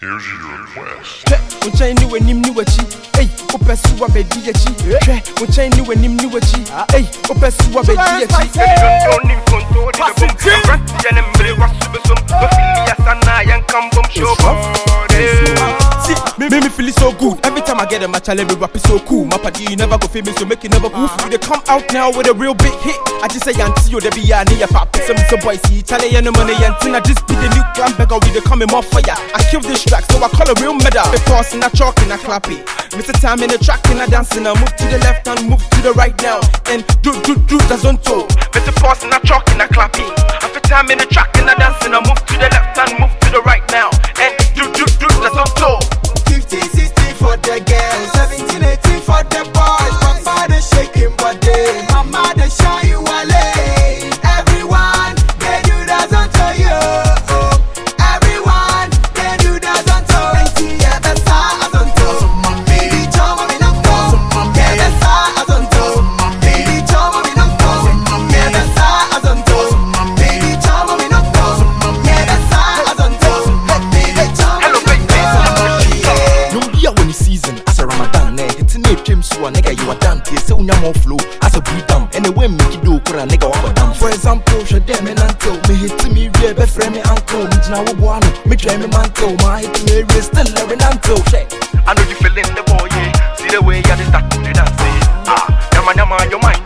Here's your request. hwɛ wo nkyɛn ne w'anim ne w'akyi ei wopɛ so wabɛdi akyi hwɛ wo nkyɛn ne w'anim ne w'akyi ei wopɛ so wabɛdi akyi See, get a match, I let me rap it so cool. My party, you never go famous, so make it never move. We uh-huh. they come out now with a real big hit. I just say, Auntie, you, they be ya, near pop. Some, some boys, see, the money, and thing. I just be the new clan beggar, we they coming more fire. I kill this track, so I call a real medal. Because in a chalk, and I clap it. Mr. Time in the track, and I dance, and I move to the left and move to the right now. And do, do, do, that's on toe. Mr. Pause, and I chalk, and I clap it. After time in the track, and I dance, and I move to the left and move 17, 18 for the boys. More flow. As a beat down. Anyway make do kura nigga wa down. For example she dem me nanto me hit me real be friend me uncle. Me jina wo boa no. Me try me manto my hit me we still every nanto she I know you feeling the boy, yeah. See the way you start to dance. Ah, yama yama your mind.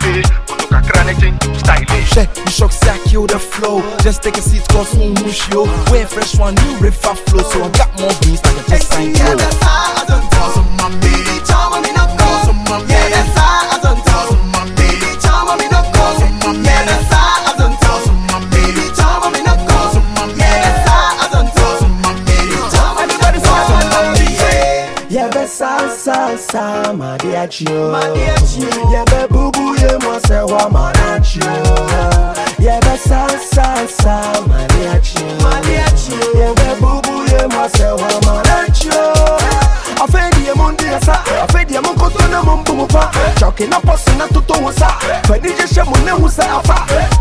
Kutu kakra ne change to stylish. she you shock say I kill the flow. Just take a seat cause who mush yo wear fresh one new river flow. So I got more beats like I just signed Oh. sa sa sa ma di achio Yebe bubu ye mo se wa ma na achio Yebe sa sa sa ma di achio Yebe bubu ye mo se wa ma na achio Afedi ye mundi ya sa Afedi ye munkoto na mumbu mupa Choki na posi na tuto wasa Fedi je she mune husa afa